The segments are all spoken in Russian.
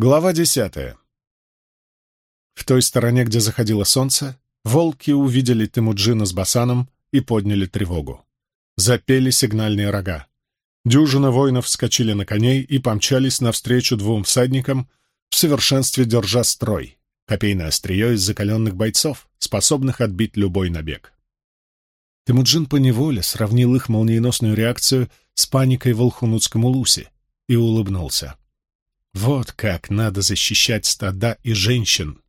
Глава десятая. В той стороне, где заходило солнце, волки увидели Тимуджина с Басаном и подняли тревогу. Запели сигнальные рога. Дюжина воинов вскочили на коней и помчались навстречу двум всадникам, в совершенстве держа строй, копейное острие из закаленных бойцов, способных отбить любой набег. Тимуджин поневоле сравнил их молниеносную реакцию с паникой в Алхунутском улусе и улыбнулся. Вот как надо защищать стада и женщин.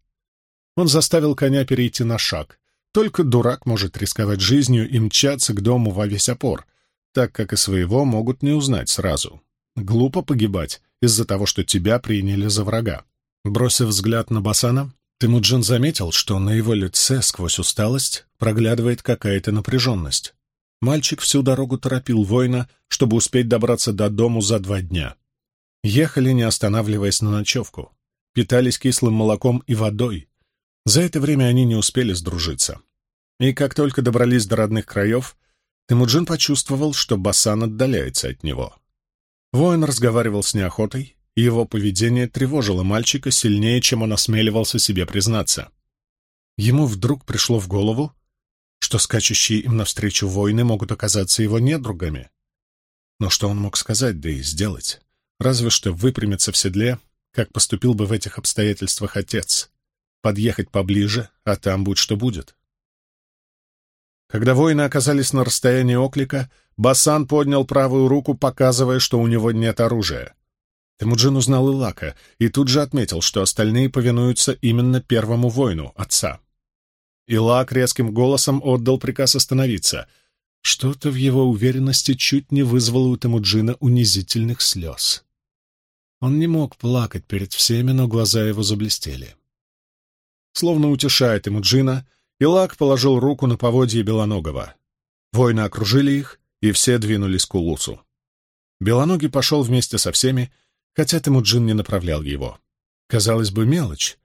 Он заставил коня перейти на шаг. Только дурак может рисковать жизнью и мчаться к дому во весь опор, так как и своего могут не узнать сразу. Глупо погибать из-за того, что тебя приняли за врага. Бросив взгляд на Басана, Тимуджин заметил, что на его лице сквозь усталость проглядывает какая-то напряженность. Мальчик всю дорогу торопил воина, чтобы успеть добраться до дому за два дня. Ехали, не останавливаясь на ночевку. Питались кислым молоком и водой. За это время они не успели сдружиться. И как только добрались до родных краев, Темуджин почувствовал, что Басан отдаляется от него. Воин разговаривал с неохотой, и его поведение тревожило мальчика сильнее, чем он осмеливался себе признаться. Ему вдруг пришло в голову, что скачущие им навстречу воины могут оказаться его недругами. Но что он мог сказать, да и сделать? Разве что выпрямиться в седле, как поступил бы в этих обстоятельствах отец. Подъехать поближе, а там будь что будет. Когда воины оказались на расстоянии оклика, Басан поднял правую руку, показывая, что у него нет оружия. Темуджин узнал Илака и тут же отметил, что остальные повинуются именно первому воину, отца. Илак резким голосом отдал приказ остановиться. Что-то в его уверенности чуть не вызвало у Темуджина унизительных слез. Он не мог плакать перед всеми, но глаза его заблестели. Словно утешая Темуджина, Илак положил руку на поводье Белоногова. Воины окружили их, и все двинулись к Улусу. Белоногий пошел вместе со всеми, хотя Темуджин не направлял его. Казалось бы, мелочь,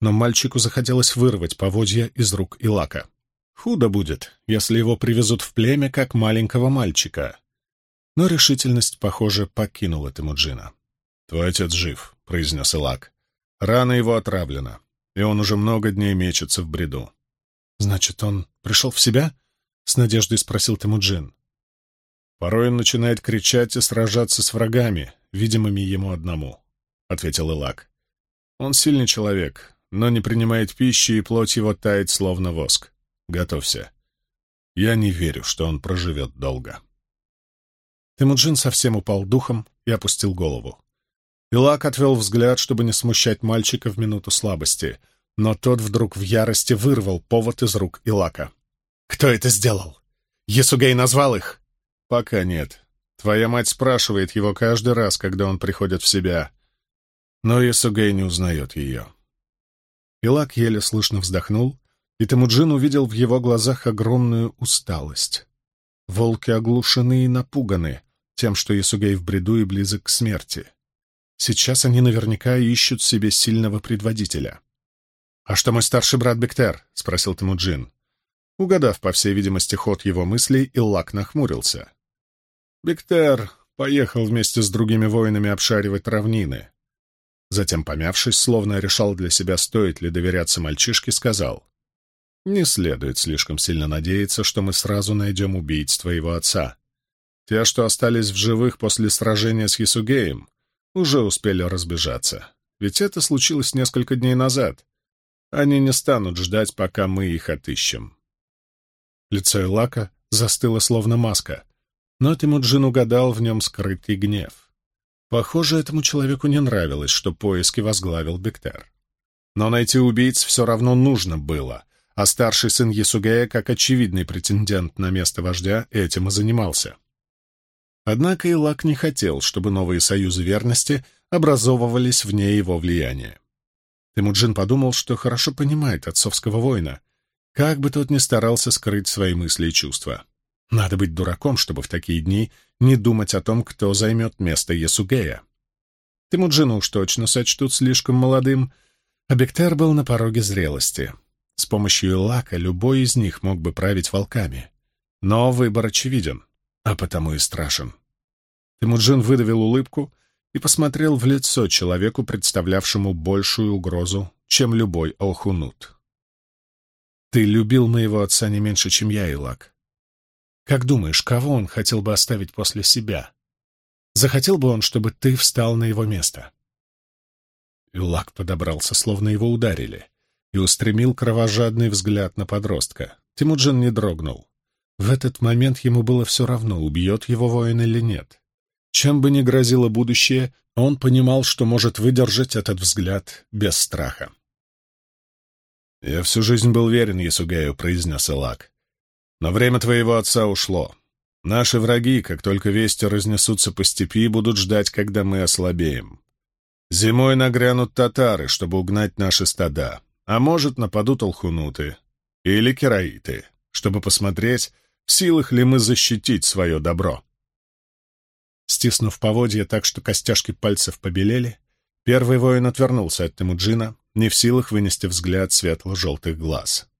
но мальчику захотелось вырвать поводья из рук Илака. Худо будет, если его привезут в племя как маленького мальчика. Но решительность, похоже, покинула Темуджина. «Твой отец жив», — произнес Илак. «Рана его отравлена, и он уже много дней мечется в бреду». «Значит, он пришел в себя?» — с надеждой спросил Темуджин. «Порой он начинает кричать и сражаться с врагами, видимыми ему одному», — ответил Илак. «Он сильный человек, но не принимает пищи, и плоть его тает, словно воск. Готовься. Я не верю, что он проживет долго». Темуджин совсем упал духом и опустил голову. Илак отвел взгляд, чтобы не смущать мальчика в минуту слабости, но тот вдруг в ярости вырвал повод из рук Илака. «Кто это сделал? Ясугей назвал их?» «Пока нет. Твоя мать спрашивает его каждый раз, когда он приходит в себя. Но Ясугей не узнает ее». Илак еле слышно вздохнул, и Темуджин увидел в его глазах огромную усталость. Волки оглушены и напуганы тем, что Ясугей в бреду и близок к смерти. Сейчас они наверняка ищут себе сильного предводителя. «А что мой старший брат Бектер?» — спросил Темуджин. Угадав, по всей видимости, ход его мыслей, Иллак нахмурился. Бектер поехал вместе с другими воинами обшаривать равнины. Затем, помявшись, словно решал для себя, стоит ли доверяться мальчишке, сказал, «Не следует слишком сильно надеяться, что мы сразу найдем убийц твоего отца. Те, что остались в живых после сражения с Ясугеем, уже успели разбежаться. Ведь это случилось несколько дней назад. Они не станут ждать, пока мы их отыщем. Лицо Элака застыло словно маска, но Тимуджин угадал в нем скрытый гнев. Похоже, этому человеку не нравилось, что поиски возглавил Бектер. Но найти убийц все равно нужно было, а старший сын Ясугея, как очевидный претендент на место вождя, этим и занимался. Однако Илак не хотел, чтобы новые союзы верности образовывались вне его влияния. Темуджин подумал, что хорошо понимает отцовского воина, как бы тот ни старался скрыть свои мысли и чувства. Надо быть дураком, чтобы в такие дни не думать о том, кто займет место Ясугея. Темуджина уж точно сочтут слишком молодым, а Бектер был на пороге зрелости. С помощью Илака любой из них мог бы править волками. Но выбор очевиден, а потому и страшен. Темуджин выдавил улыбку и посмотрел в лицо человеку, представлявшему большую угрозу, чем любой Алхунут. «Ты любил моего отца не меньше, чем я, Илак. Как думаешь, кого он хотел бы оставить после себя? Захотел бы он, чтобы ты встал на его место?» Илак подобрался, словно его ударили, и устремил кровожадный взгляд на подростка. Тимуджин не дрогнул. В этот момент ему было все равно, убьет его воин или нет. Чем бы ни грозило будущее, он понимал, что может выдержать этот взгляд без страха. «Я всю жизнь был верен Ясугею», — произнес Элак. «Но время твоего отца ушло. Наши враги, как только вести разнесутся по степи, будут ждать, когда мы ослабеем. Зимой нагрянут татары, чтобы угнать наши стада, а может, нападут алхунуты или кераиты, чтобы посмотреть, в силах ли мы защитить свое добро. Стиснув поводья так, что костяшки пальцев побелели, первый воин отвернулся от Темуджина, не в силах вынести взгляд светло-желтых глаз.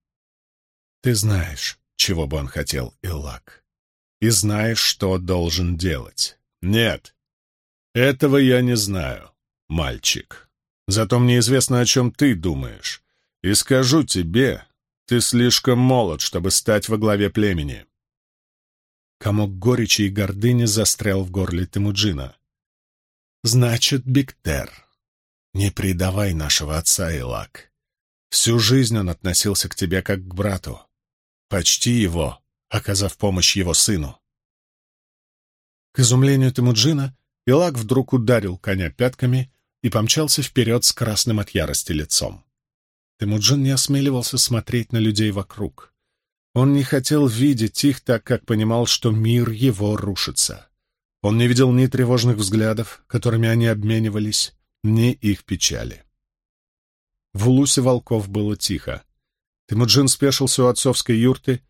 «Ты знаешь, чего бы он хотел, Иллак, и знаешь, что должен делать. Нет, этого я не знаю, мальчик. Зато мне известно, о чем ты думаешь, и скажу тебе, ты слишком молод, чтобы стать во главе племени. Комок горечи и гордыни застрял в горле Темуджина. «Значит, Биктер, не предавай нашего отца, Илак. Всю жизнь он относился к тебе как к брату. Почти его, оказав помощь его сыну». К изумлению Темуджина, Илак вдруг ударил коня пятками и помчался вперед с красным от ярости лицом. Темуджин не осмеливался смотреть на людей вокруг. Он не хотел видеть их, так как понимал, что мир его рушится. Он не видел ни тревожных взглядов, которыми они обменивались, ни их печали. В улусе волков было тихо. Тимуджин спешился у отцовской юрты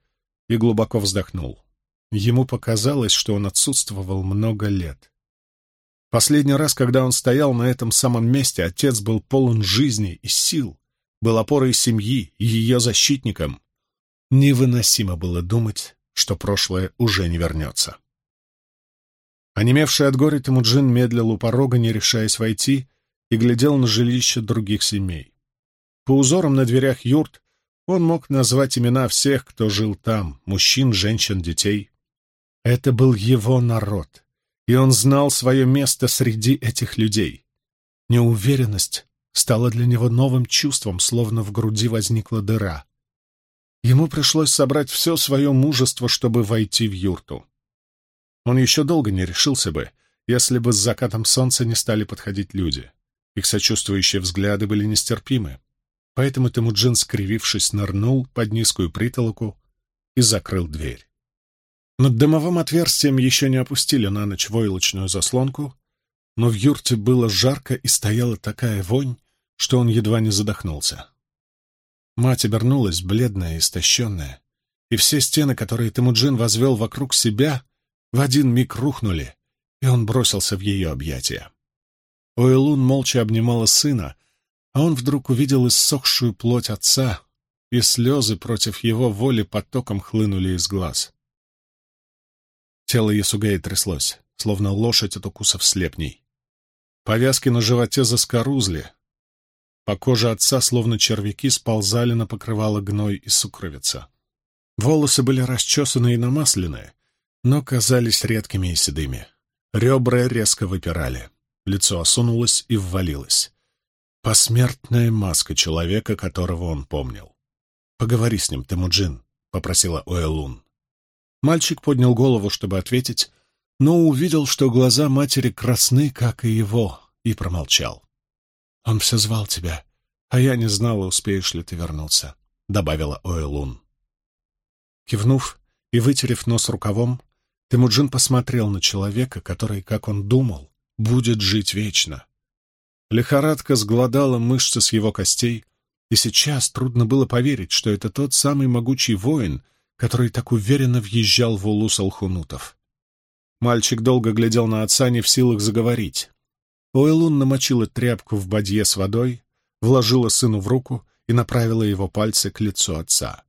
и глубоко вздохнул. Ему показалось, что он отсутствовал много лет. Последний раз, когда он стоял на этом самом месте, отец был полон жизни и сил, был опорой семьи и ее защитником. Невыносимо было думать, что прошлое уже не вернется. Онемевший от горя Тимуджин медлил у порога, не решаясь войти, и глядел на жилище других семей. По узорам на дверях юрт он мог назвать имена всех, кто жил там — мужчин, женщин, детей. Это был его народ, и он знал свое место среди этих людей. Неуверенность стала для него новым чувством, словно в груди возникла дыра. Ему пришлось собрать все свое мужество, чтобы войти в юрту. Он еще долго не решился бы, если бы с закатом солнца не стали подходить люди. Их сочувствующие взгляды были нестерпимы. Поэтому Темуджин, скривившись, нырнул под низкую притолоку и закрыл дверь. Над дымовым отверстием еще не опустили на ночь войлочную заслонку, но в юрте было жарко и стояла такая вонь, что он едва не задохнулся. Мать обернулась, бледная и истощенная, и все стены, которые Темуджин возвел вокруг себя, в один миг рухнули, и он бросился в ее объятия. Уэлун молча обнимала сына, а он вдруг увидел иссохшую плоть отца, и слезы против его воли потоком хлынули из глаз. Тело Ясугея тряслось, словно лошадь от укусов слепней. Повязки на животе заскорузли, по коже отца, словно червяки, сползали на покрывало гной и сукровица. Волосы были расчесаны и намаслены, но казались редкими и седыми. Ребра резко выпирали. Лицо осунулось и ввалилось. Посмертная маска человека, которого он помнил. «Поговори с ним, Темуджин», — попросила Уэлун. Мальчик поднял голову, чтобы ответить, но увидел, что глаза матери красны, как и его, и промолчал. «Он все звал тебя, а я не знала, успеешь ли ты вернуться», — добавила Оэлун. Кивнув и вытерев нос рукавом, Темуджин посмотрел на человека, который, как он думал, будет жить вечно. Лихорадка сгладала мышцы с его костей, и сейчас трудно было поверить, что это тот самый могучий воин, который так уверенно въезжал в улус алхунутов. Мальчик долго глядел на отца, не в силах заговорить. Ойлун намочила тряпку в бадье с водой, вложила сыну в руку и направила его пальцы к лицу отца.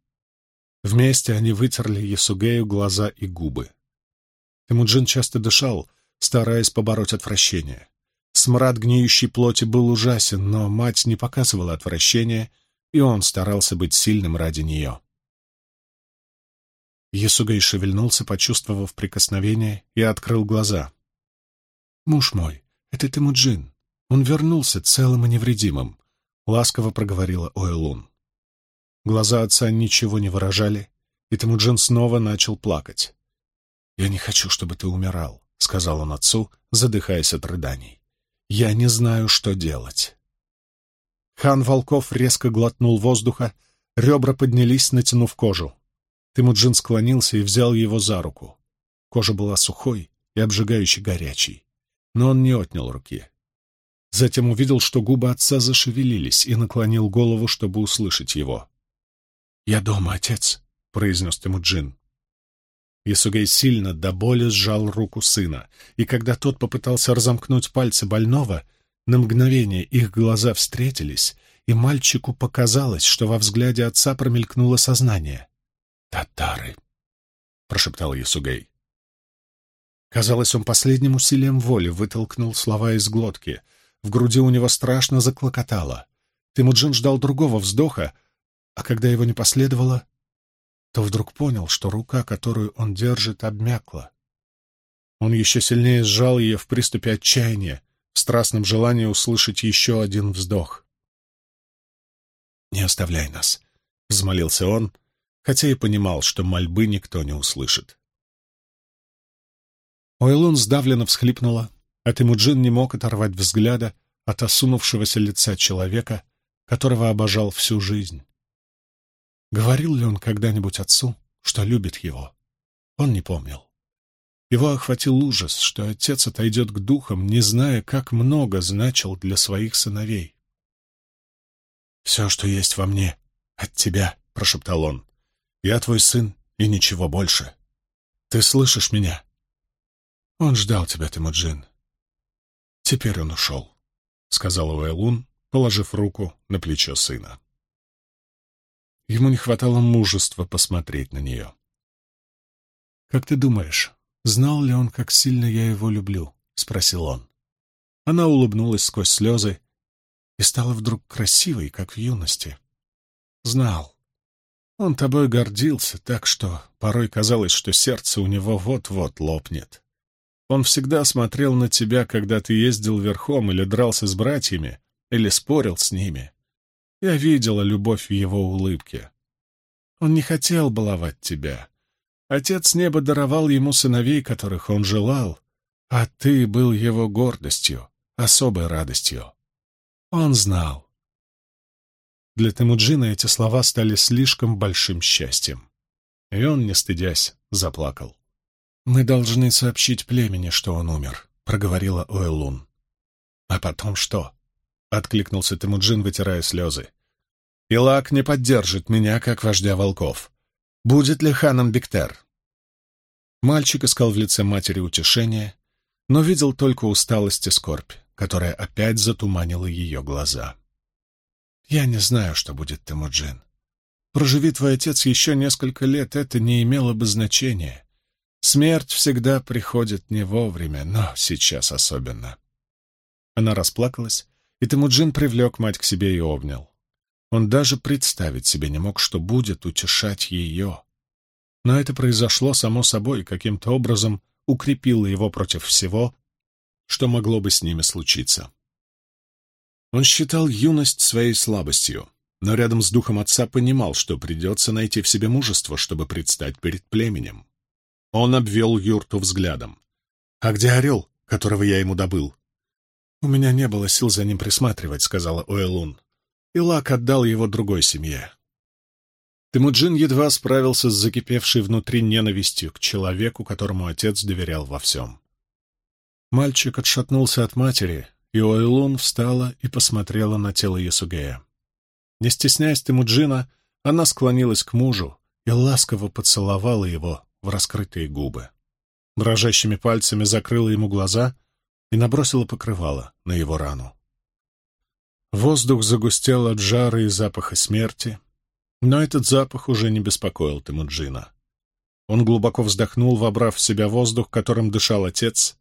Вместе они вытерли Ясугею глаза и губы. Темуджин часто дышал, стараясь побороть отвращение. Смрад гниющей плоти был ужасен, но мать не показывала отвращения, и он старался быть сильным ради нее. Ясугей шевельнулся, почувствовав прикосновение, и открыл глаза. «Муж мой, это Темуджин. Он вернулся целым и невредимым», — ласково проговорила Ойлун. Глаза отца ничего не выражали, и Темуджин снова начал плакать. «Я не хочу, чтобы ты умирал», — сказал он отцу, задыхаясь от рыданий. «Я не знаю, что делать». Хан Волков резко глотнул воздуха, ребра поднялись, натянув кожу. Тимуджин склонился и взял его за руку. Кожа была сухой и обжигающе горячей, но он не отнял руки. Затем увидел, что губы отца зашевелились, и наклонил голову, чтобы услышать его. «Я дома, отец», — произнес Тимуджин. Ясугей сильно до боли сжал руку сына, и когда тот попытался разомкнуть пальцы больного, на мгновение их глаза встретились, и мальчику показалось, что во взгляде отца промелькнуло сознание. «Татары!» — прошептал Ясугей. Казалось, он последним усилием воли вытолкнул слова из глотки. В груди у него страшно заклокотало. Тимуджин ждал другого вздоха, а когда его не последовало, то вдруг понял, что рука, которую он держит, обмякла. Он еще сильнее сжал ее в приступе отчаяния, в страстном желании услышать еще один вздох. «Не оставляй нас», — взмолился он, хотя и понимал, что мольбы никто не услышит. Ойлун сдавленно всхлипнула, а Тимуджин не мог оторвать взгляда от осунувшегося лица человека, которого обожал всю жизнь. Говорил ли он когда-нибудь отцу, что любит его? Он не помнил. Его охватил ужас, что отец отойдет к духам, не зная, как много значил для своих сыновей. «Все, что есть во мне, от тебя», — прошептал он. Я твой сын и ничего больше. Ты слышишь меня? Он ждал тебя, Тимуджин. Теперь он ушел, — сказал Уэлун, положив руку на плечо сына. Ему не хватало мужества посмотреть на нее. «Как ты думаешь, знал ли он, как сильно я его люблю?» — спросил он. Она улыбнулась сквозь слезы и стала вдруг красивой, как в юности. «Знал. Он тобой гордился, так что порой казалось, что сердце у него вот-вот лопнет. Он всегда смотрел на тебя, когда ты ездил верхом или дрался с братьями, или спорил с ними. Я видела любовь в его улыбке. Он не хотел баловать тебя. Отец неба даровал ему сыновей, которых он желал, а ты был его гордостью, особой радостью. Он знал. Для Темуджина эти слова стали слишком большим счастьем. И он, не стыдясь, заплакал. «Мы должны сообщить племени, что он умер», — проговорила Уэллун. «А потом что?» — откликнулся Темуджин, вытирая слезы. «Илак не поддержит меня, как вождя волков. Будет ли ханом Бектер?» Мальчик искал в лице матери утешения, но видел только усталость и скорбь, которая опять затуманила ее глаза. Я не знаю, что будет, Темуджин. Проживи твой отец еще несколько лет, это не имело бы значения. Смерть всегда приходит не вовремя, но сейчас особенно. Она расплакалась, и Темуджин привлек мать к себе и обнял. Он даже представить себе не мог, что будет утешать ее. Но это произошло само собой и каким-то образом укрепило его против всего, что могло бы с ними случиться. Он считал юность своей слабостью, но рядом с духом отца понимал, что придется найти в себе мужество, чтобы предстать перед племенем. Он обвел юрту взглядом. «А где орел, которого я ему добыл?» «У меня не было сил за ним присматривать», — сказала Уэлун. Илак отдал его другой семье. Темуджин едва справился с закипевшей внутри ненавистью к человеку, которому отец доверял во всем. Мальчик отшатнулся от матери, и Ойлун встала и посмотрела на тело Ясугея. Не стесняясь Тимуджина, она склонилась к мужу и ласково поцеловала его в раскрытые губы. Дрожащими пальцами закрыла ему глаза и набросила покрывало на его рану. Воздух загустел от жары и запаха смерти, но этот запах уже не беспокоил Тимуджина. Он глубоко вздохнул, вобрав в себя воздух, которым дышал отец,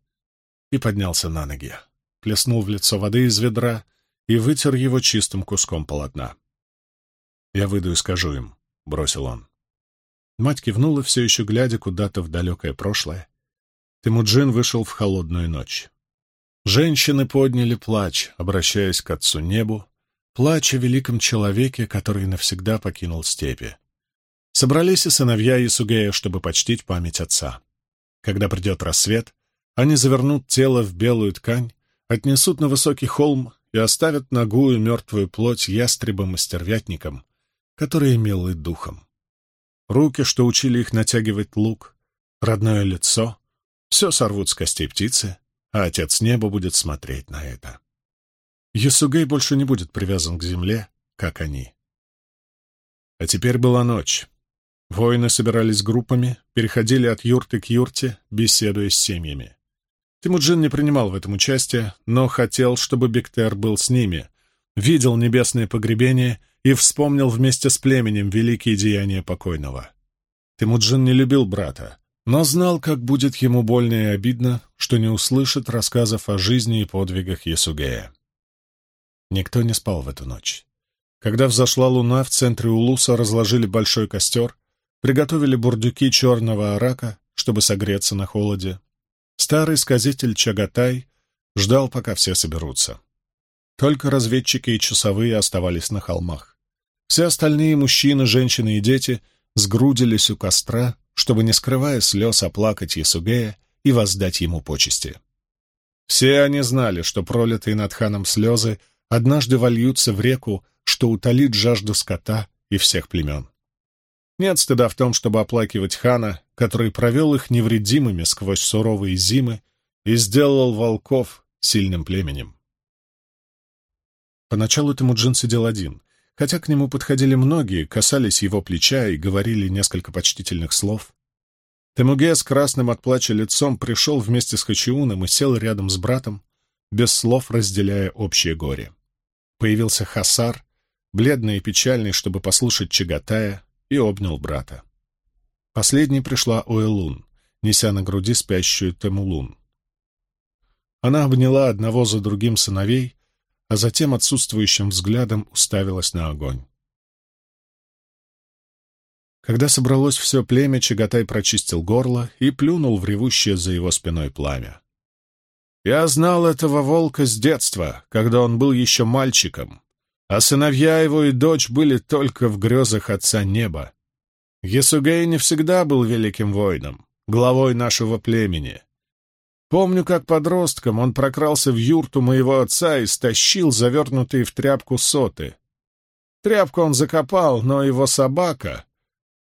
и поднялся на ноги. плеснул в лицо воды из ведра и вытер его чистым куском полотна. «Я выйду и скажу им», — бросил он. Мать кивнула, все еще глядя куда-то в далекое прошлое. Тимуджин вышел в холодную ночь. Женщины подняли плач, обращаясь к отцу небу, плач о великом человеке, который навсегда покинул степи. Собрались и сыновья Исугея, чтобы почтить память отца. Когда придет рассвет, они завернут тело в белую ткань, отнесут на высокий холм и оставят ногую мертвую плоть ястребом и стервятником, которые милы духом руки, что учили их натягивать лук, родное лицо — все сорвут с костей птицы, а Отец Неба будет смотреть на это. Ясугей больше не будет привязан к земле, как они. А теперь была ночь. Воины собирались группами, переходили от юрты к юрте, беседуя с семьями. Тимуджин не принимал в этом участие, но хотел, чтобы Бектер был с ними, видел небесное погребение и вспомнил вместе с племенем великие деяния покойного. Тимуджин не любил брата, но знал, как будет ему больно и обидно, что не услышит рассказов о жизни и подвигах Ясугея. Никто не спал в эту ночь. Когда взошла луна, в центре Улуса разложили большой костер, приготовили бурдюки черного арака, чтобы согреться на холоде. Старый сказитель Чагатай ждал, пока все соберутся. Только разведчики и часовые оставались на холмах. Все остальные мужчины, женщины и дети сгрудились у костра, чтобы, не скрывая слез, оплакать Ясугея и воздать ему почести. Все они знали, что пролитые над ханом слезы однажды вольются в реку, что утолит жажду скота и всех племен. Нет стыда в том, чтобы оплакивать хана, который провел их невредимыми сквозь суровые зимы и сделал волков сильным племенем. Поначалу Темуджин сидел один, хотя к нему подходили многие, касались его плеча и говорили несколько почтительных слов. Темуге с красным от плача лицом пришел вместе с Хачиуном и сел рядом с братом, без слов разделяя общее горе. Появился Хасар, бледный и печальный, чтобы послушать Чагатая, и обнял брата. Последней пришла Уэлун, неся на груди спящую Темулун. Она обняла одного за другим сыновей, а затем отсутствующим взглядом уставилась на огонь. Когда собралось все племя, Чагатай прочистил горло и плюнул в ревущее за его спиной пламя. «Я знал этого волка с детства, когда он был еще мальчиком, а сыновья его и дочь были только в грезах Отца Неба. Есугей не всегда был великим воином, главой нашего племени. Помню, как подростком он прокрался в юрту моего отца и стащил завернутые в тряпку соты. Тряпку он закопал, но его собака...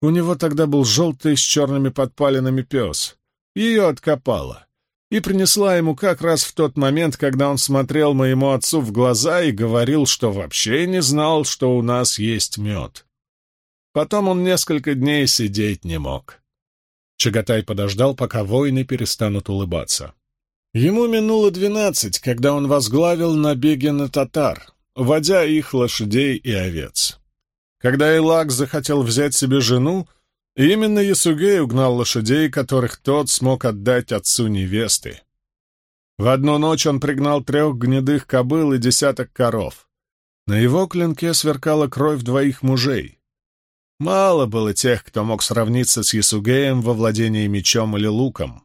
У него тогда был желтый с черными подпалинами пес. Ее откопала и принесла ему как раз в тот момент, когда он смотрел моему отцу в глаза и говорил, что вообще не знал, что у нас есть мед. Потом он несколько дней сидеть не мог. Чагатай подождал, пока воины перестанут улыбаться. Ему минуло двенадцать, когда он возглавил набеги на татар, водя их лошадей и овец. Когда Илак захотел взять себе жену, именно Ясугей угнал лошадей, которых тот смог отдать отцу невесты. В одну ночь он пригнал трех гнедых кобыл и десяток коров. На его клинке сверкала кровь двоих мужей. Мало было тех, кто мог сравниться с Ясугеем во владении мечом или луком.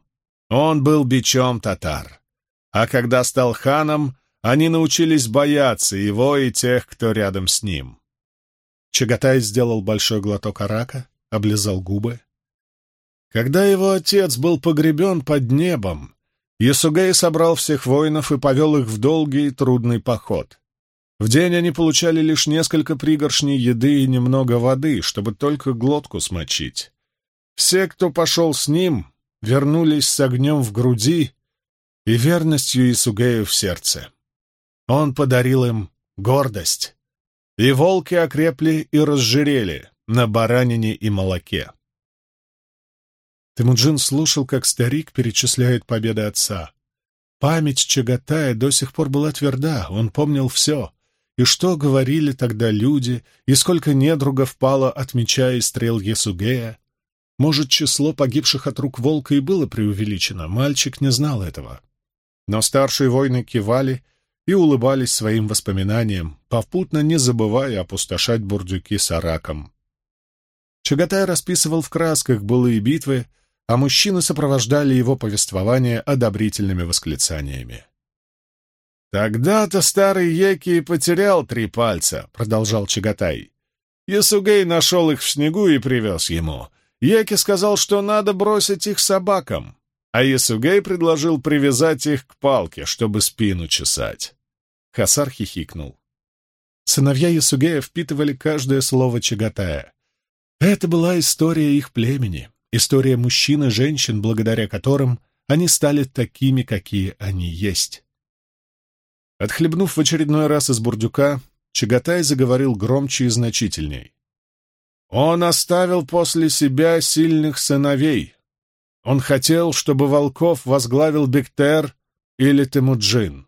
Он был бичом татар. А когда стал ханом, они научились бояться его и тех, кто рядом с ним. Чагатай сделал большой глоток арака, облизал губы. Когда его отец был погребен под небом, Ясугей собрал всех воинов и повел их в долгий и трудный поход. В день они получали лишь несколько пригоршней еды и немного воды, чтобы только глотку смочить. Все, кто пошел с ним, вернулись с огнем в груди и верностью Исугею в сердце. Он подарил им гордость, и волки окрепли и разжирели на баранине и молоке. Темуджин слушал, как старик перечисляет победы отца. Память Чагатая до сих пор была тверда, он помнил все — и что говорили тогда люди, и сколько недругов пало от меча и стрел Есугея. Может, число погибших от рук волка и было преувеличено, мальчик не знал этого. Но старшие воины кивали и улыбались своим воспоминаниям, попутно не забывая опустошать бурдюки с араком. Чагатай расписывал в красках былые битвы, а мужчины сопровождали его повествование одобрительными восклицаниями. «Тогда-то старый Еки потерял три пальца», — продолжал Чагатай. Ясугей нашел их в снегу и привез ему. Еки сказал, что надо бросить их собакам, а Ясугей предложил привязать их к палке, чтобы спину чесать. Хасар хихикнул. Сыновья Ясугея впитывали каждое слово Чагатая. Это была история их племени, история мужчин и женщин, благодаря которым они стали такими, какие они есть. Отхлебнув в очередной раз из бурдюка, Чагатай заговорил громче и значительней. «Он оставил после себя сильных сыновей. Он хотел, чтобы Волков возглавил Бектер или Темуджин.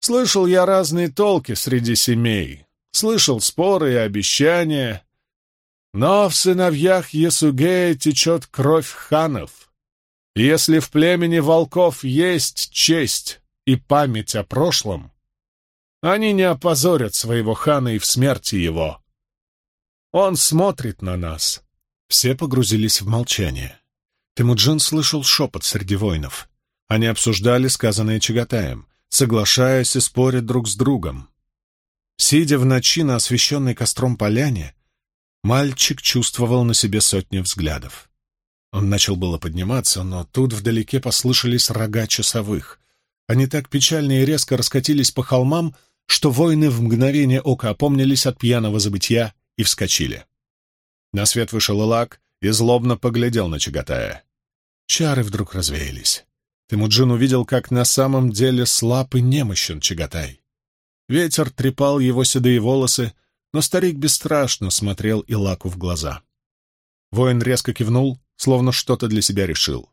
Слышал я разные толки среди семей, слышал споры и обещания, но в сыновьях Есугея течет кровь ханов. Если в племени волков есть честь и память о прошлом, они не опозорят своего хана и в смерти его. Он смотрит на нас. Все погрузились в молчание. Темуджин слышал шепот среди воинов. Они обсуждали сказанное Чагатаем, соглашаясь и споря друг с другом. Сидя в ночи на освещенной костром поляне, мальчик чувствовал на себе сотни взглядов. Он начал было подниматься, но тут вдалеке послышались рога часовых. Они так печально и резко раскатились по холмам, что воины в мгновение ока опомнились от пьяного забытья и вскочили. На свет вышел Илак и злобно поглядел на Чагатая. Чары вдруг развеялись. Темуджин увидел, как на самом деле слаб и немощен Чагатай. Ветер трепал его седые волосы, но старик бесстрашно смотрел Илаку в глаза. Воин резко кивнул, словно что-то для себя решил.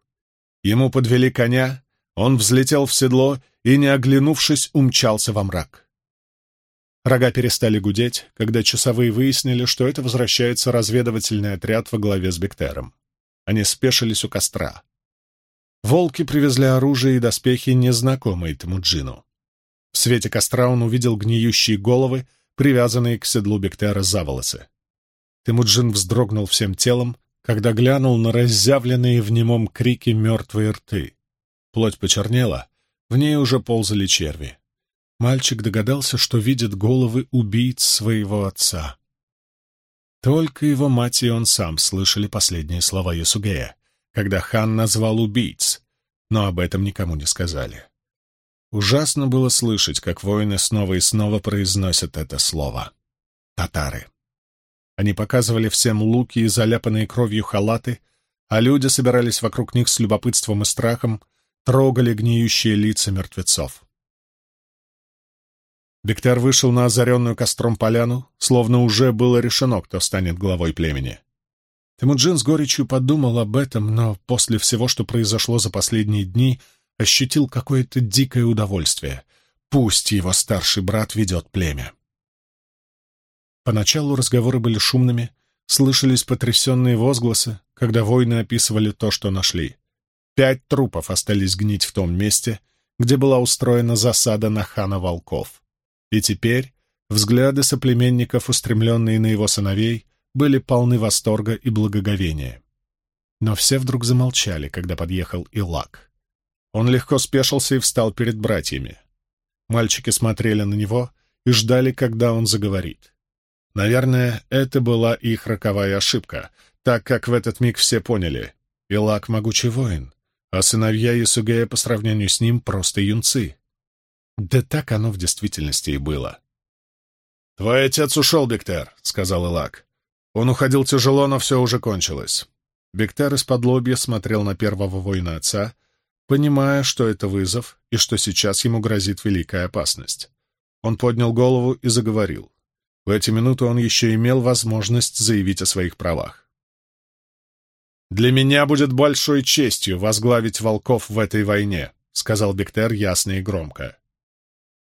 Ему подвели коня, он взлетел в седло и, не оглянувшись, умчался во мрак. Рога перестали гудеть, когда часовые выяснили, что это возвращается разведывательный отряд во главе с Бектером. Они спешились у костра. Волки привезли оружие и доспехи, незнакомые Темуджину. В свете костра он увидел гниющие головы, привязанные к седлу Бектера за волосы. Темуджин вздрогнул всем телом, когда глянул на разъявленные в немом крике мертвые рты. Плоть почернела, в ней уже ползали черви. Мальчик догадался, что видит головы убийц своего отца. Только его мать и он сам слышали последние слова Ясугея, когда хан назвал убийц, но об этом никому не сказали. Ужасно было слышать, как воины снова и снова произносят это слово. Татары. Они показывали всем луки и заляпанные кровью халаты, а люди собирались вокруг них с любопытством и страхом, трогали гниющие лица мертвецов. Бектар вышел на озаренную костром поляну, словно уже было решено, кто станет главой племени. Темуджин с горечью подумал об этом, но после всего, что произошло за последние дни, ощутил какое-то дикое удовольствие. Пусть его старший брат ведет племя. Поначалу разговоры были шумными, слышались потрясенные возгласы, когда воины описывали то, что нашли. Пять трупов остались гнить в том месте, где была устроена засада на хана волков. И теперь взгляды соплеменников, устремленные на его сыновей, были полны восторга и благоговения. Но все вдруг замолчали, когда подъехал Илак. Он легко спешился и встал перед братьями. Мальчики смотрели на него и ждали, когда он заговорит. Наверное, это была их роковая ошибка, так как в этот миг все поняли — Илак — могучий воин, а сыновья Исугея по сравнению с ним просто юнцы. Да так оно в действительности и было. «Твой отец ушел, Бектер», — сказал Илак. Он уходил тяжело, но все уже кончилось. Бектер из-под лобья смотрел на первого воина отца, понимая, что это вызов и что сейчас ему грозит великая опасность. Он поднял голову и заговорил. В эти минуты он еще имел возможность заявить о своих правах. «Для меня будет большой честью возглавить волков в этой войне», — сказал Бектер ясно и громко.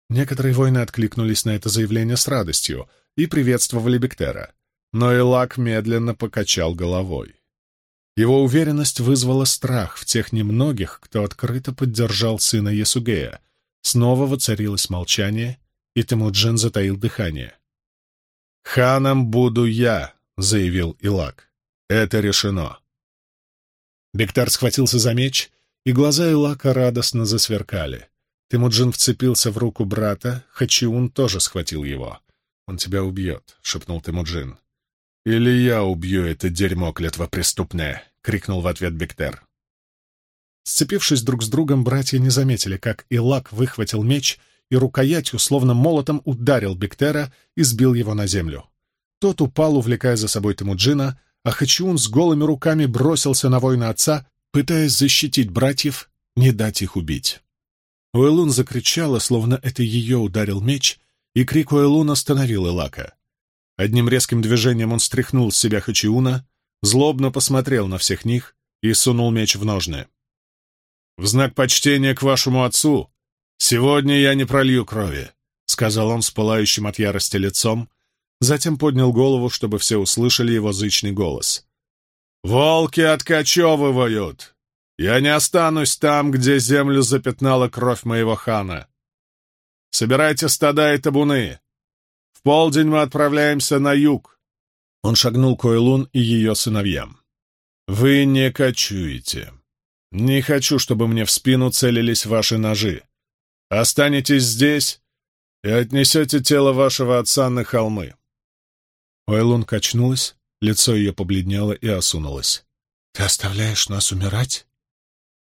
Некоторые воины откликнулись на это заявление с радостью и приветствовали Бектера, но Элак медленно покачал головой. Его уверенность вызвала страх в тех немногих, кто открыто поддержал сына Ясугея. Снова воцарилось молчание, и Темуджин затаил дыхание. «Ханом буду я», — заявил Илак. «Это решено». Бектар схватился за меч, и глаза Илака радостно засверкали. Темуджин вцепился в руку брата, Хачиун тоже схватил его. «Он тебя убьет», — шепнул Темуджин. «Или я убью это дерьмо клетвопреступное!» — крикнул в ответ Бектер. Сцепившись друг с другом, братья не заметили, как Илак выхватил меч и рукоятью, словно молотом, ударил Бектера и сбил его на землю. Тот упал, увлекая за собой Темуджина, а Хачиун с голыми руками бросился на воина отца, пытаясь защитить братьев, не дать их убить. Уэлун закричала, словно это ее ударил меч, и крик Уэлун остановил Илака. Одним резким движением он стряхнул с себя Хачиуна, злобно посмотрел на всех них и сунул меч в ножны. «В знак почтения к вашему отцу сегодня я не пролью крови», — сказал он с пылающим от ярости лицом, затем поднял голову, чтобы все услышали его зычный голос. «Волки откачевывают! Я не останусь там, где землю запятнала кровь моего хана. Собирайте стада и табуны, в полдень мы отправляемся на юг. Он шагнул к Ойлун и ее сыновьям. Вы не кочуете. Не хочу, чтобы мне в спину целились ваши ножи. Останетесь здесь и отнесете тело вашего отца на холмы. Ойлун качнулась, лицо ее побледнело и осунулось. «Ты оставляешь нас умирать?»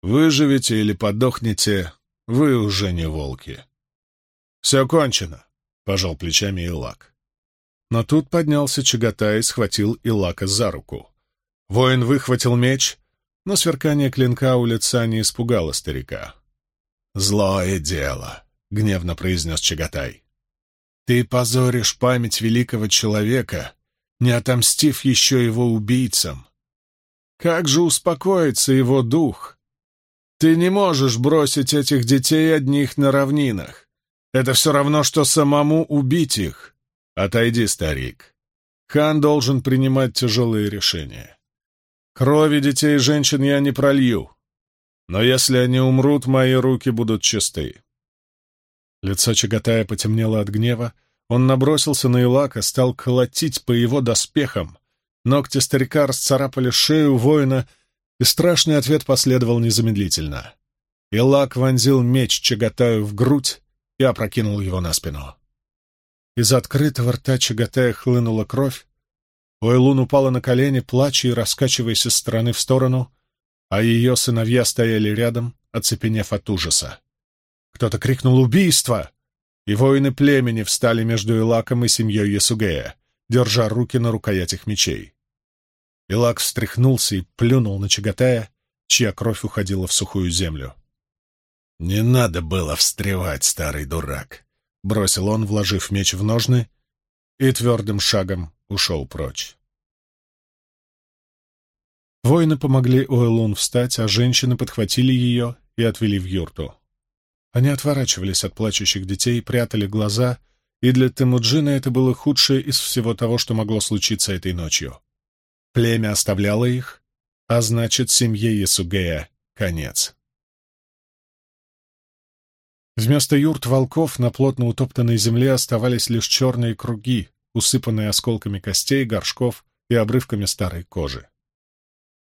«Выживете или подохнете, вы уже не волки. Все кончено. — пожал плечами Илак. Но тут поднялся Чагатай и схватил Илака за руку. Воин выхватил меч, но сверкание клинка у лица не испугало старика. «Злое дело», — гневно произнес Чагатай. «Ты позоришь память великого человека, не отомстив еще его убийцам. Как же успокоится его дух? Ты не можешь бросить этих детей одних на равнинах. Это все равно, что самому убить их. Отойди, старик. Хан должен принимать тяжелые решения. Крови детей и женщин я не пролью. Но если они умрут, мои руки будут чисты. Лицо Чагатая потемнело от гнева. Он набросился на Илака, стал колотить по его доспехам. Ногти старика расцарапали шею воина, и страшный ответ последовал незамедлительно. Илак вонзил меч Чагатаю в грудь, и опрокинул его на спину. Из открытого рта Чагатая хлынула кровь. Ойлун упала на колени, плача и раскачиваясь из стороны в сторону, а ее сыновья стояли рядом, оцепенев от ужаса. Кто-то крикнул «Убийство!» и воины племени встали между Илаком и семьей Ясугея, держа руки на рукоятях мечей. Илак встряхнулся и плюнул на Чагатая, чья кровь уходила в сухую землю. «Не надо было встревать, старый дурак!» — бросил он, вложив меч в ножны, и твердым шагом ушел прочь. Воины помогли Уэлун встать, а женщины подхватили ее и отвели в юрту. Они отворачивались от плачущих детей, прятали глаза, и для Темуджина это было худшее из всего того, что могло случиться этой ночью. Племя оставляло их, а значит, семье Ясугея конец. Вместо юрт волков на плотно утоптанной земле оставались лишь черные круги, усыпанные осколками костей, горшков и обрывками старой кожи.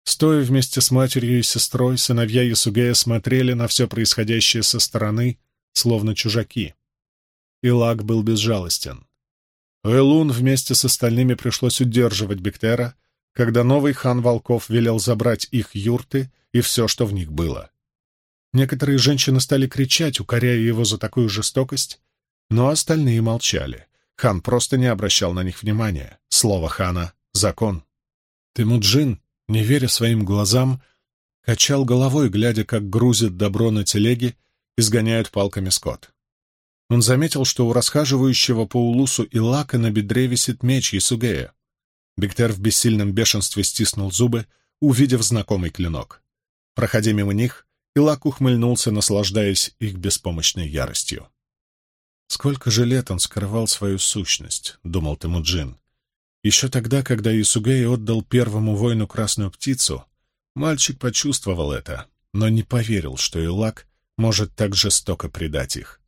Стоя вместе с матерью и сестрой, сыновья Ясугея смотрели на все происходящее со стороны, словно чужаки. Илак был безжалостен. Элун вместе с остальными пришлось удерживать Бектера, когда новый хан волков велел забрать их юрты и все, что в них было. Некоторые женщины стали кричать, укоряя его за такую жестокость, но остальные молчали. Хан просто не обращал на них внимания. Слово хана — закон. Темуджин, не веря своим глазам, качал головой, глядя, как грузят добро на телеге и сгоняют палками скот. Он заметил, что у расхаживающего по улусу Илака на бедре висит меч Ясугея. Бектер в бессильном бешенстве стиснул зубы, увидев знакомый клинок. Проходя мимо них, Илак ухмыльнулся, наслаждаясь их беспомощной яростью. «Сколько же лет он скрывал свою сущность», — думал Темуджин. «Еще тогда, когда Исугей отдал первому воину красную птицу, Мальчик почувствовал это, но не поверил, что Илак может так жестоко предать их.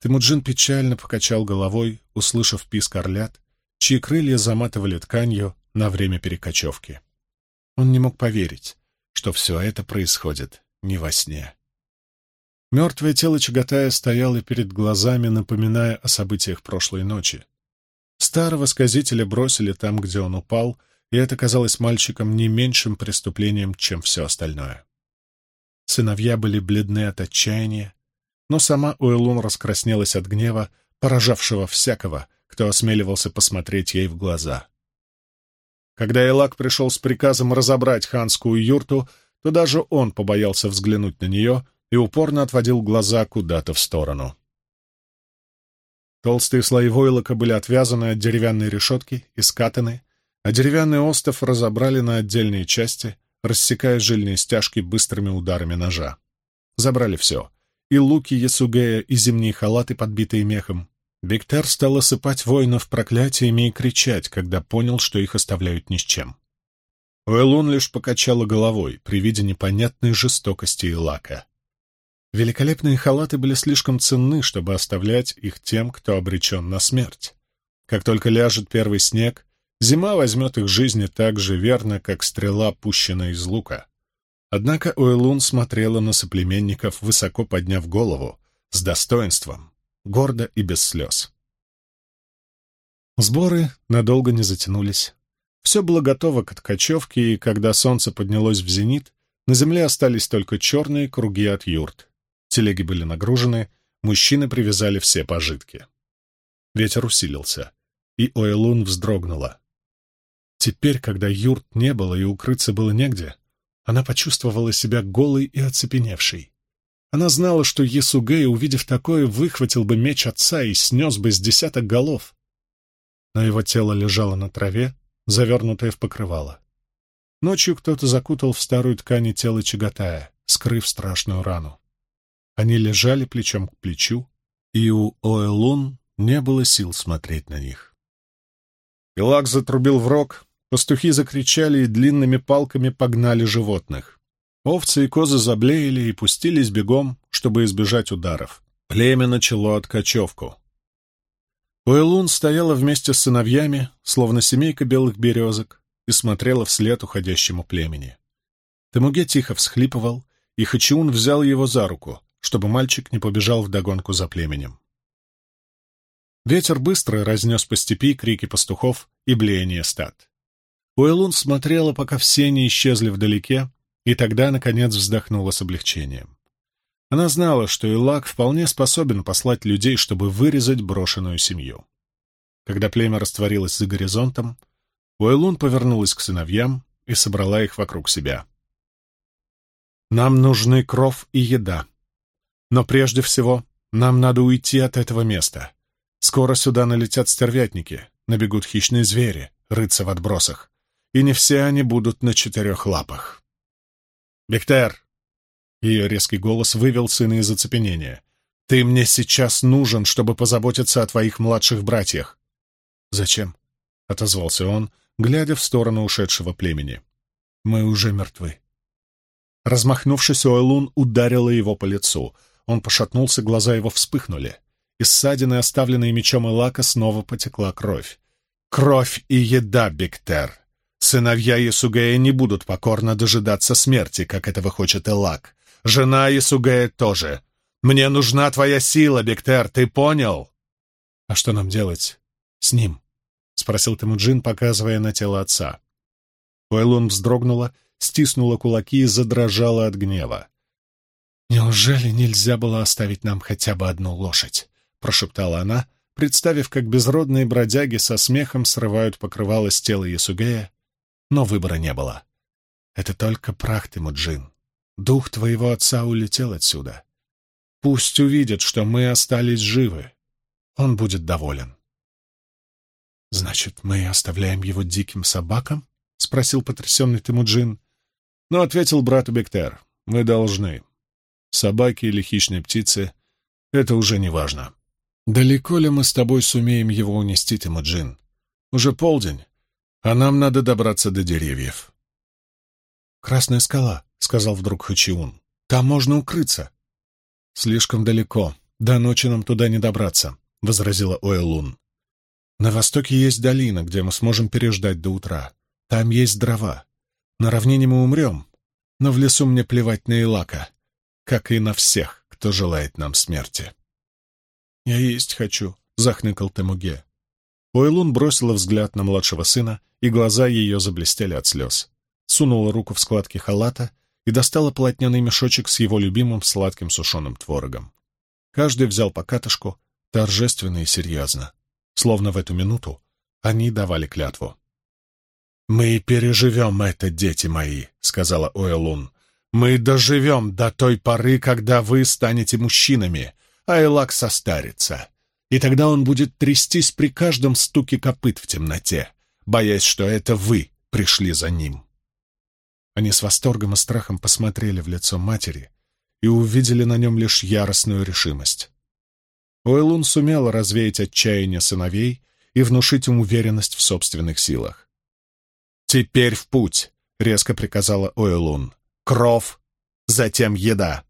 Тимуджин печально покачал головой, услышав писк орлят, чьи крылья заматывали тканью на время перекочевки. Он не мог поверить, что все это происходит не во сне. Мертвое тело Чагатая стояло перед глазами, напоминая о событиях прошлой ночи. Старого сказителя бросили там, где он упал, и это казалось мальчиком не меньшим преступлением, чем все остальное. Сыновья были бледны от отчаяния, но сама Уэлун раскраснелась от гнева, поражавшего всякого, кто осмеливался посмотреть ей в глаза. Когда Элак пришел с приказом разобрать ханскую юрту, то даже он побоялся взглянуть на нее и упорно отводил глаза куда-то в сторону. Толстые слои войлока были отвязаны от деревянной решетки и скатаны, а деревянный остов разобрали на отдельные части, рассекая жильные стяжки быстрыми ударами ножа. Забрали все — и луки Ясугея, и зимние халаты, подбитые мехом. Бектер стал осыпать воинов проклятиями и кричать, когда понял, что их оставляют ни с чем. Уэлун лишь покачала головой при виде непонятной жестокости Илака. Великолепные халаты были слишком ценны, чтобы оставлять их тем, кто обречен на смерть. Как только ляжет первый снег, Зима возьмет их жизни так же верно, как стрела, пущенная из лука. Однако Уэлун смотрела на соплеменников, высоко подняв голову, с достоинством, гордо и без слез. Сборы надолго не затянулись. Все было готово к откачевке, и когда солнце поднялось в зенит, на земле остались только черные круги от юрт. Телеги были нагружены, мужчины привязали все пожитки. Ветер усилился, и Оэлун вздрогнула. Теперь, когда юрт не было и укрыться было негде, она почувствовала себя голой и оцепеневшей. Она знала, что Есугей, увидев такое, выхватил бы меч отца и снес бы с десяток голов. Но его тело лежало на траве, завернутое в покрывало. Ночью кто-то закутал в старую ткань тело Чагатая, скрыв страшную рану. Они лежали плечом к плечу, и у Оэлун не было сил смотреть на них. Илак затрубил в рог, Пастухи закричали и длинными палками погнали животных. Овцы и козы заблеяли и пустились бегом, чтобы избежать ударов. Племя начало откачевку. Уэлун стояла вместе с сыновьями, словно семейка белых березок, и смотрела вслед уходящему племени. Тамуге тихо всхлипывал, и Хачиун взял его за руку, чтобы мальчик не побежал вдогонку за племенем. Ветер быстро разнес по степи крики пастухов и блеяние стад. Уэлун смотрела, пока все не исчезли вдалеке, и тогда, наконец, вздохнула с облегчением. Она знала, что Илак вполне способен послать людей, чтобы вырезать брошенную семью. Когда племя растворилось за горизонтом, Уэлун повернулась к сыновьям и собрала их вокруг себя. «Нам нужны кров и еда. Но прежде всего нам надо уйти от этого места. Скоро сюда налетят стервятники, набегут хищные звери, рыться в отбросах и не все они будут на четырех лапах. «Бектер!» Ее резкий голос вывел сына из оцепенения. «Ты мне сейчас нужен, чтобы позаботиться о твоих младших братьях». «Зачем?» — отозвался он, глядя в сторону ушедшего племени. «Мы уже мертвы». Размахнувшись, Ойлун ударила его по лицу. Он пошатнулся, глаза его вспыхнули. Из ссадины, оставленной мечом Элака, снова потекла кровь. «Кровь и еда, Бектер!» Сыновья Ясугея не будут покорно дожидаться смерти, как этого хочет Элак. Жена Ясугея тоже. Мне нужна твоя сила, Бектер, ты понял? — А что нам делать с ним? — спросил Темуджин, показывая на тело отца. Уэлун вздрогнула, стиснула кулаки и задрожала от гнева. «Неужели нельзя было оставить нам хотя бы одну лошадь?» — прошептала она, представив, как безродные бродяги со смехом срывают покрывало с тела Ясугея но выбора не было. Это только прах, Тимуджин. Дух твоего отца улетел отсюда. Пусть увидят, что мы остались живы. Он будет доволен. «Значит, мы оставляем его диким собакам?» — спросил потрясенный Тимуджин. Но ответил брату Бектер. «Мы должны. Собаки или хищные птицы — это уже не важно. Далеко ли мы с тобой сумеем его унести, Тимуджин? Уже полдень, а нам надо добраться до деревьев. «Красная скала», — сказал вдруг Хачиун. «Там можно укрыться». «Слишком далеко. До ночи нам туда не добраться», — возразила Оэлун. «На востоке есть долина, где мы сможем переждать до утра. Там есть дрова. На равнине мы умрем, но в лесу мне плевать на Илака, как и на всех, кто желает нам смерти». «Я есть хочу», — захныкал Темуге. Ойлун бросила взгляд на младшего сына, и глаза ее заблестели от слез. Сунула руку в складки халата и достала полотняный мешочек с его любимым сладким сушеным творогом. Каждый взял по катышку, торжественно и серьезно, словно в эту минуту они давали клятву. «Мы переживем это, дети мои», — сказала Ойлун. «Мы доживем до той поры, когда вы станете мужчинами, а Элак состарится и тогда он будет трястись при каждом стуке копыт в темноте, боясь, что это вы пришли за ним. Они с восторгом и страхом посмотрели в лицо матери и увидели на нем лишь яростную решимость. Ойлун сумела развеять отчаяние сыновей и внушить им уверенность в собственных силах. «Теперь в путь!» — резко приказала Ойлун. «Кров, затем еда!»